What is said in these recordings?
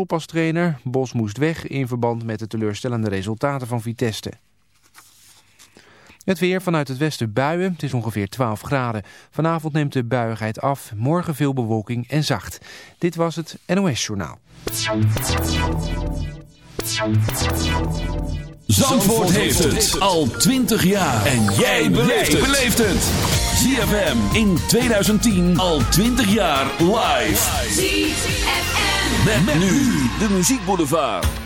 op trainer. Bos moest weg in verband met de teleurstellende resultaten van Vitesse. Het weer vanuit het westen buien. Het is ongeveer 12 graden. Vanavond neemt de buigheid af. Morgen veel bewolking en zacht. Dit was het NOS Journaal. Zandvoort heeft het al 20 jaar. En jij beleeft het. ZFM in 2010 al 20 jaar live. Met, nu de muziekboulevard.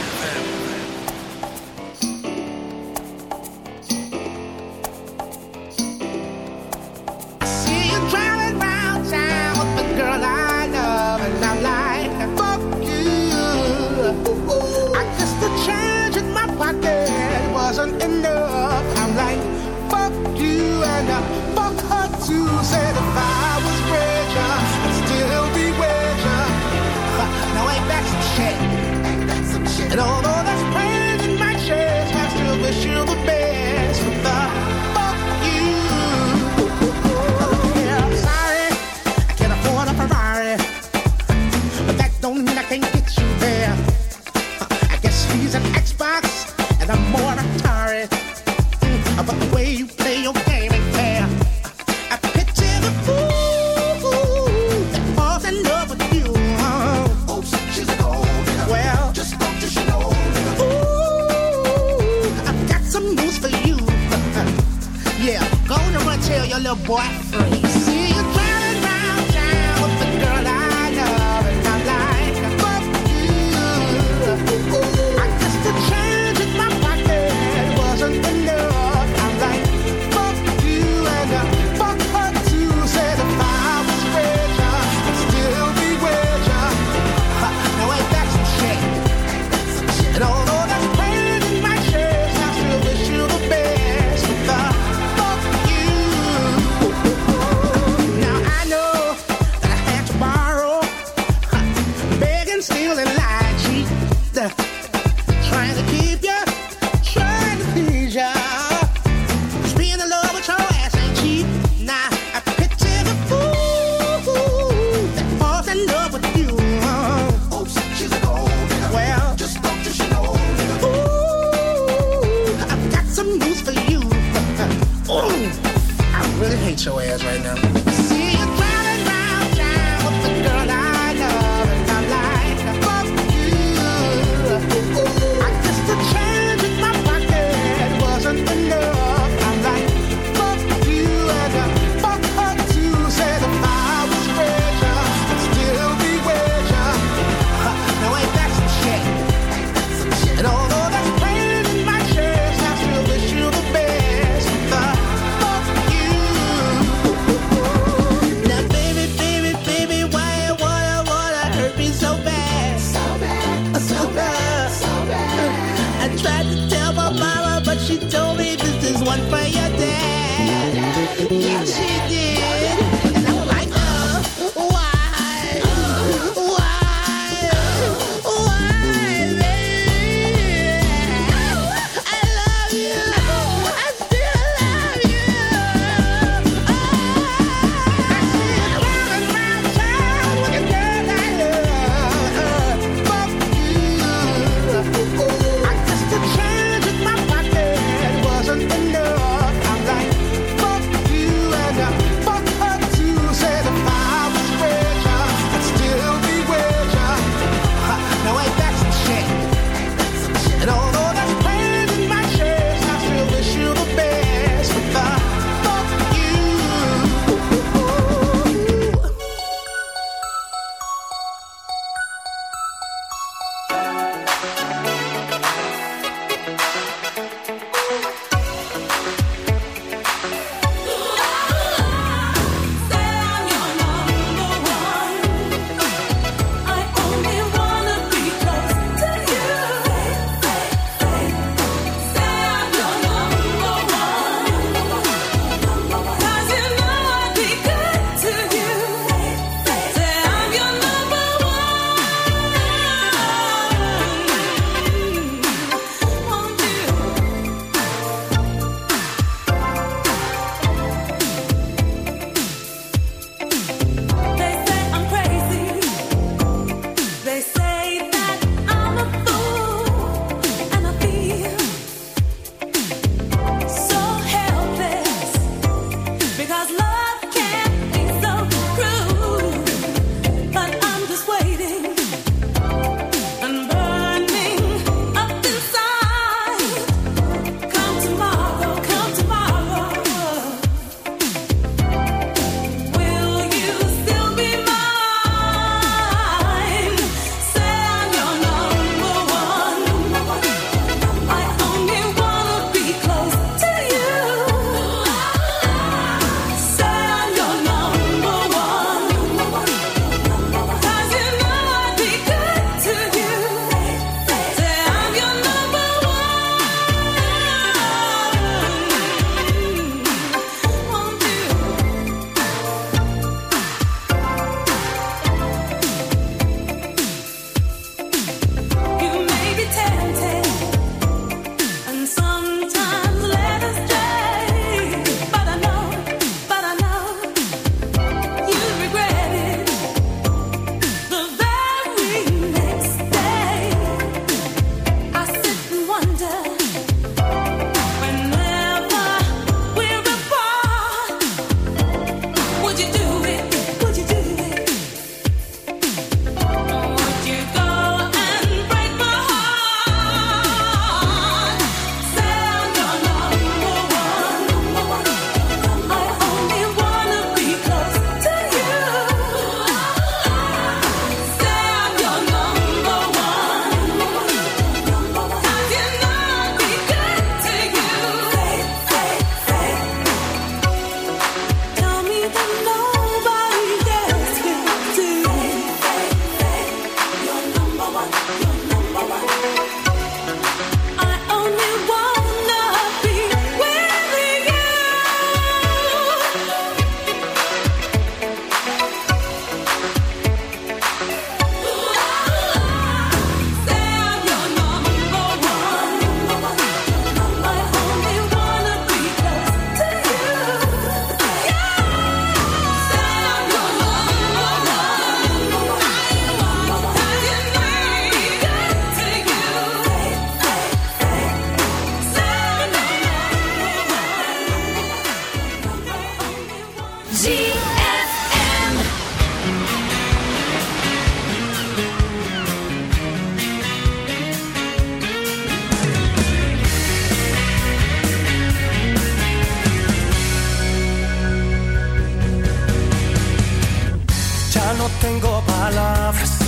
no tengo palabras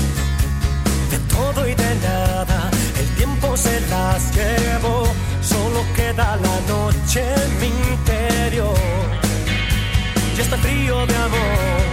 de todo y de nada. El tiempo se las llevo, solo queda la noche en mi interior. Y está frío de amor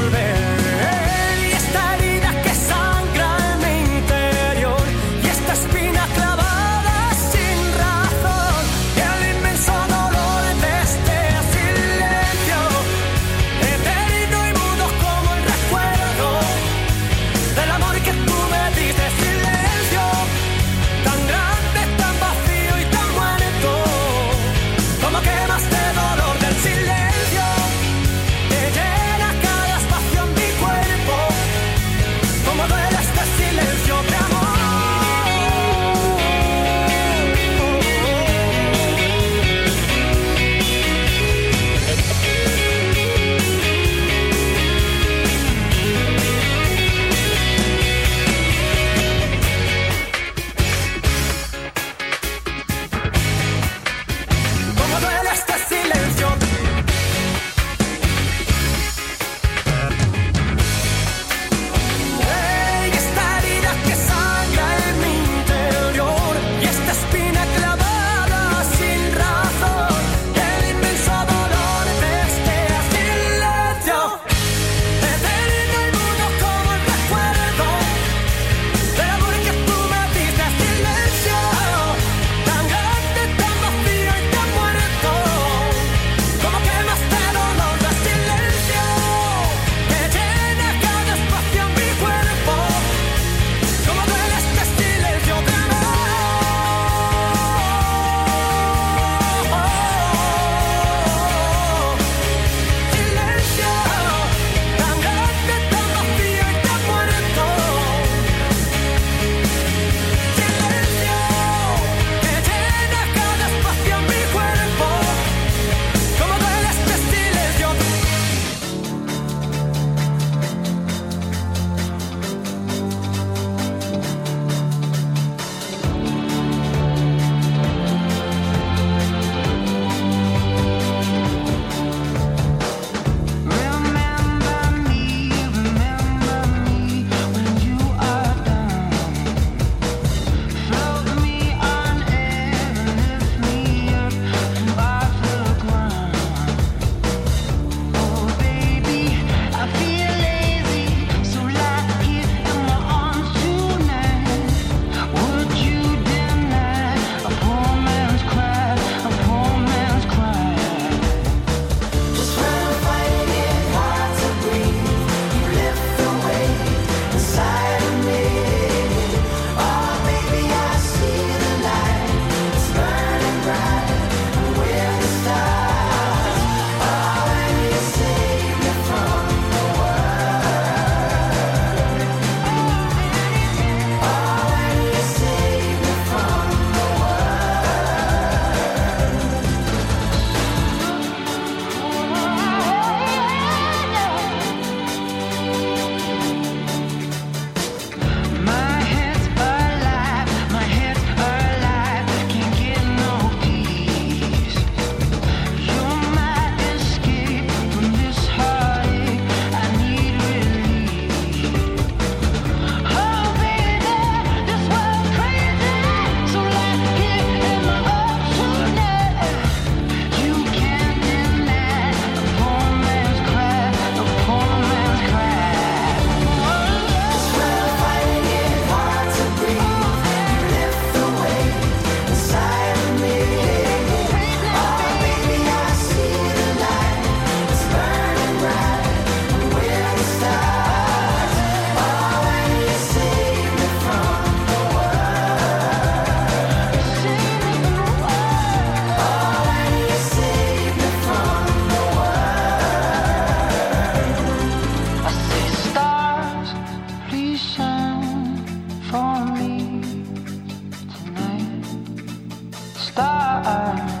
star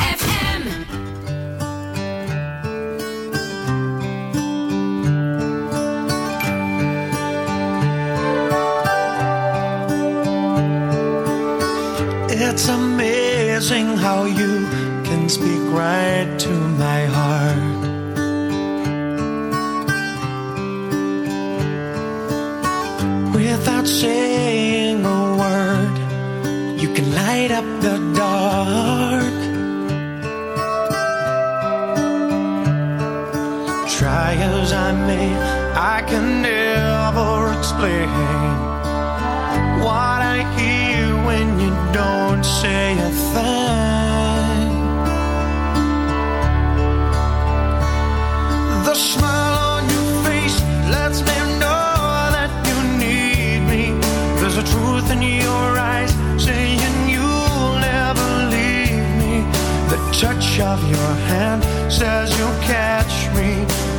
Try as I may, I can never explain what I hear when you don't say a thing. The smile on your face lets me know that you need me. There's a truth in your eyes saying you'll never leave me. The touch of your hand says you'll catch me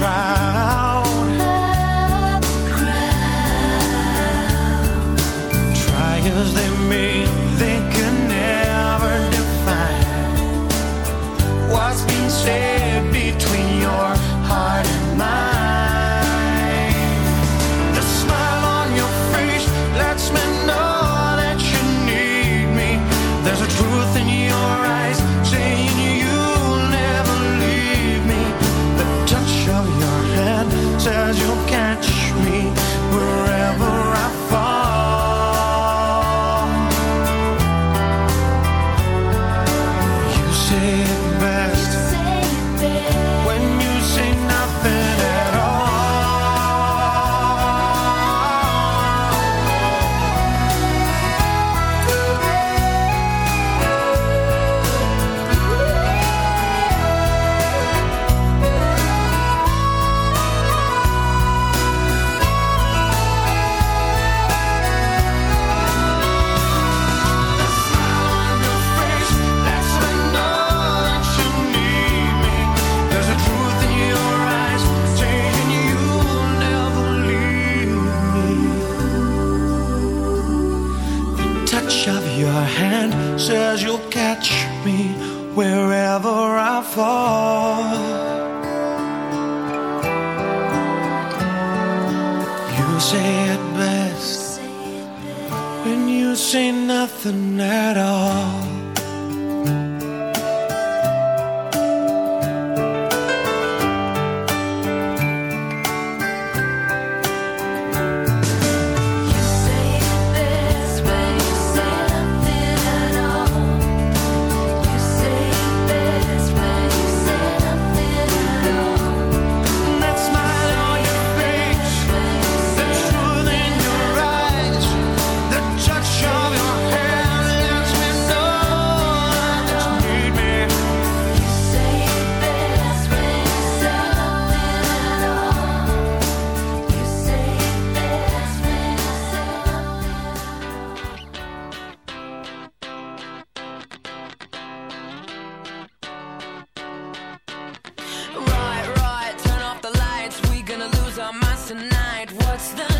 trial. say what's the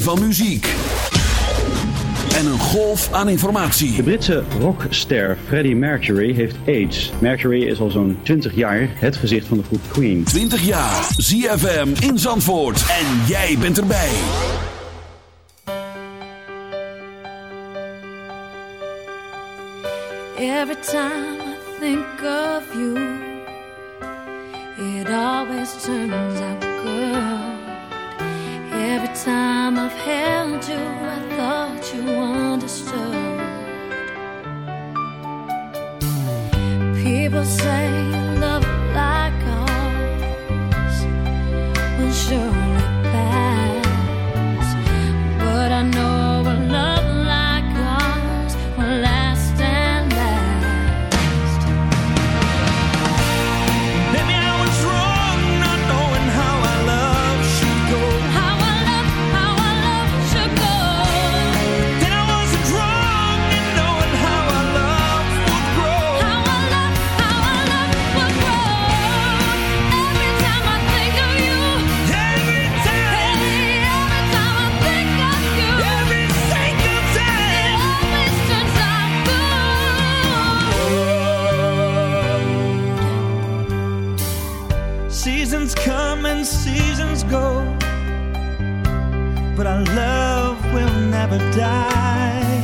van muziek. En een golf aan informatie. De Britse rockster Freddie Mercury heeft AIDS. Mercury is al zo'n 20 jaar het gezicht van de groep Queen. 20 jaar, ZFM in Zandvoort. En jij bent erbij. Every time I think of you, it always turns a girl. time I've held you, I thought you understood. People say love. love will never die.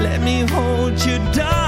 Let me hold you, darling.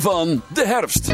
Van de herfst.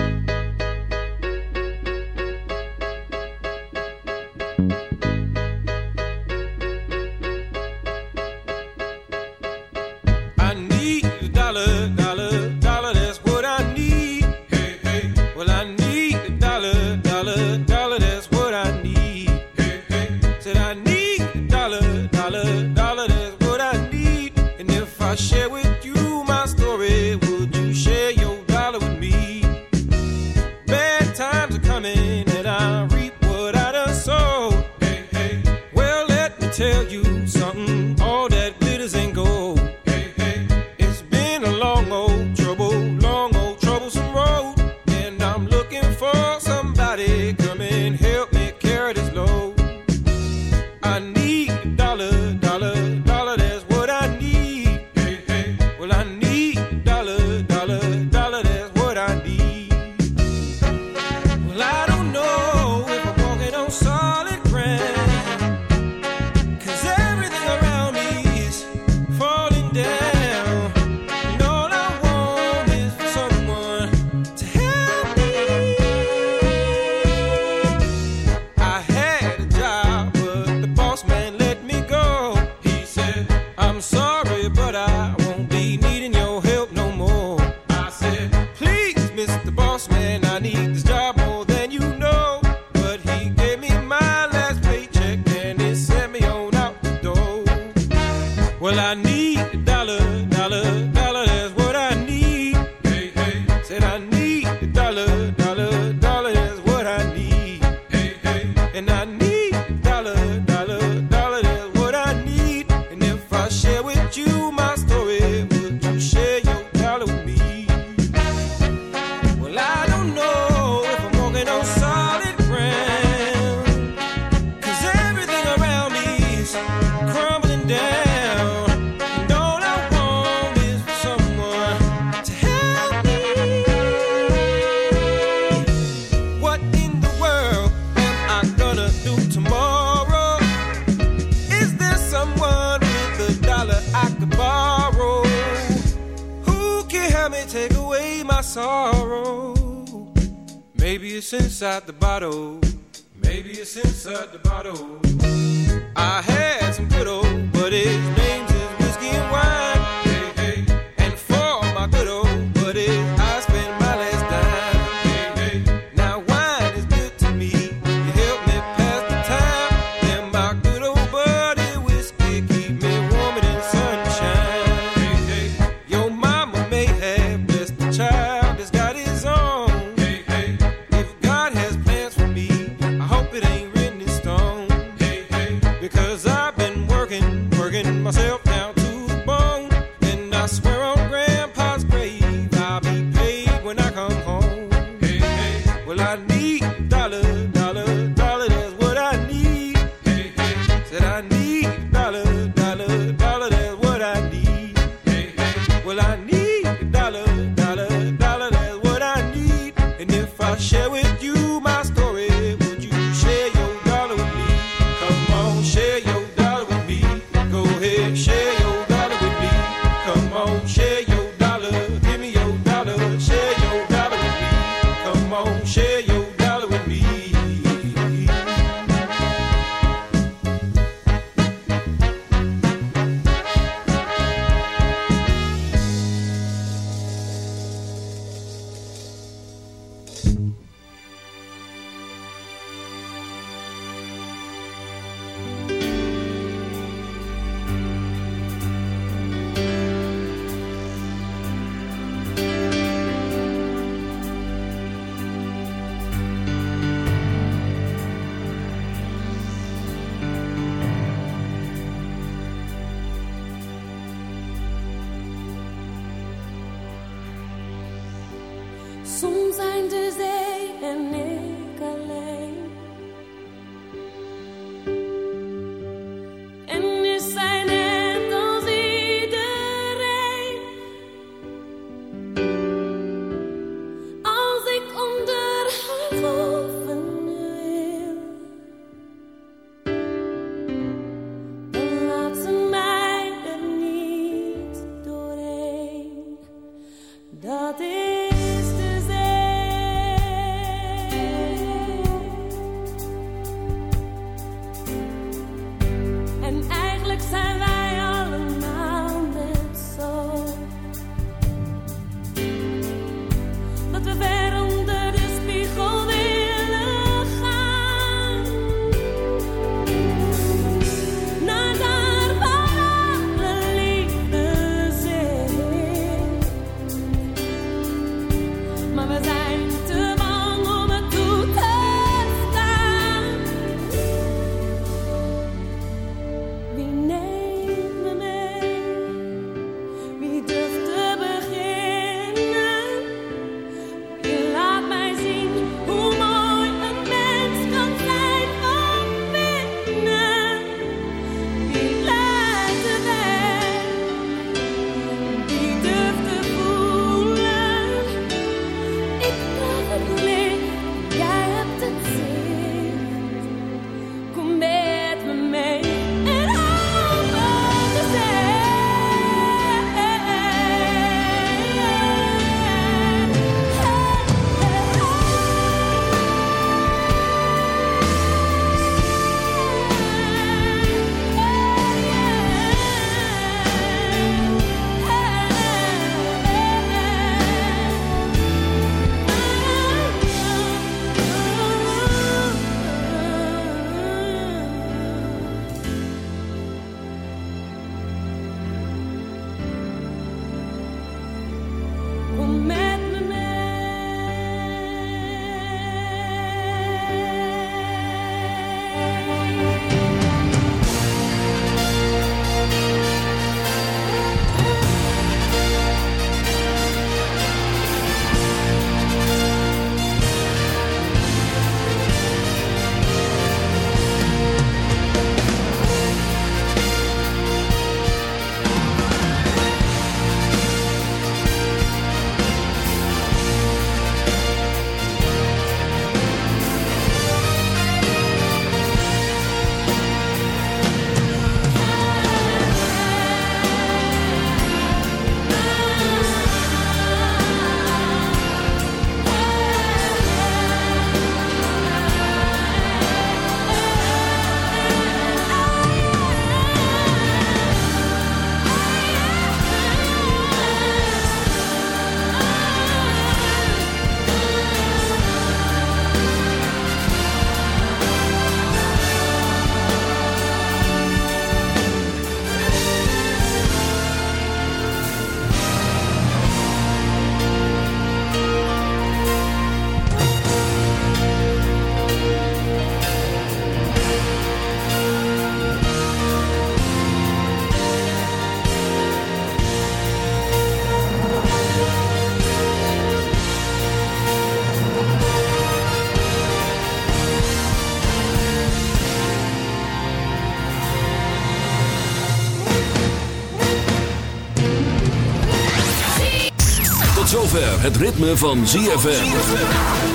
Zover het ritme van ZFM.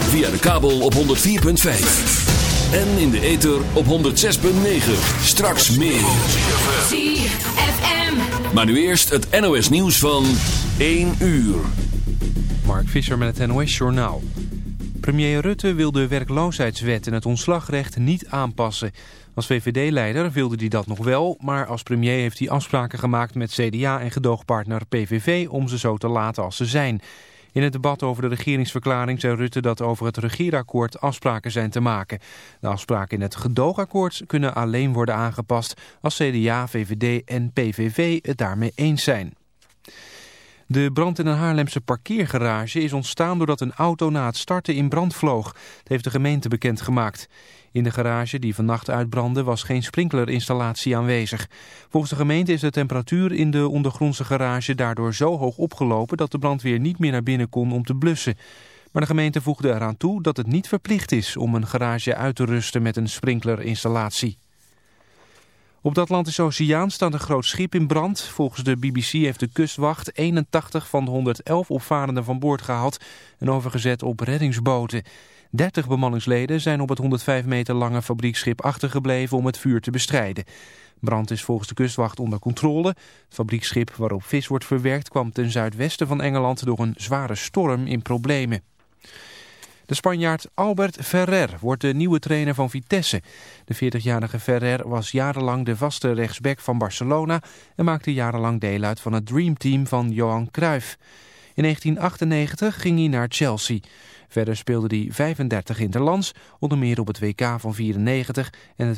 Via de kabel op 104.5. En in de ether op 106.9. Straks meer. ZFM. Maar nu eerst het NOS nieuws van 1 uur. Mark Visser met het NOS Journaal. Premier Rutte wil de werkloosheidswet en het ontslagrecht niet aanpassen. Als VVD-leider wilde hij dat nog wel, maar als premier heeft hij afspraken gemaakt met CDA en gedoogpartner PVV om ze zo te laten als ze zijn. In het debat over de regeringsverklaring zei Rutte dat over het regeerakkoord afspraken zijn te maken. De afspraken in het gedoogakkoord kunnen alleen worden aangepast als CDA, VVD en PVV het daarmee eens zijn. De brand in een Haarlemse parkeergarage is ontstaan doordat een auto na het starten in brand vloog. Dat heeft de gemeente bekendgemaakt. In de garage die vannacht uitbrandde was geen sprinklerinstallatie aanwezig. Volgens de gemeente is de temperatuur in de ondergrondse garage daardoor zo hoog opgelopen dat de brandweer niet meer naar binnen kon om te blussen. Maar de gemeente voegde eraan toe dat het niet verplicht is om een garage uit te rusten met een sprinklerinstallatie. Op de Atlantische Oceaan staat een groot schip in brand. Volgens de BBC heeft de kustwacht 81 van de 111 opvarenden van boord gehaald en overgezet op reddingsboten. 30 bemanningsleden zijn op het 105 meter lange fabrieksschip achtergebleven om het vuur te bestrijden. Brand is volgens de kustwacht onder controle. Het fabrieksschip waarop vis wordt verwerkt kwam ten zuidwesten van Engeland door een zware storm in problemen. De Spanjaard Albert Ferrer wordt de nieuwe trainer van Vitesse. De 40-jarige Ferrer was jarenlang de vaste rechtsback van Barcelona... en maakte jarenlang deel uit van het dreamteam van Johan Cruijff. In 1998 ging hij naar Chelsea. Verder speelde hij 35 interlands, onder meer op het WK van 94 en het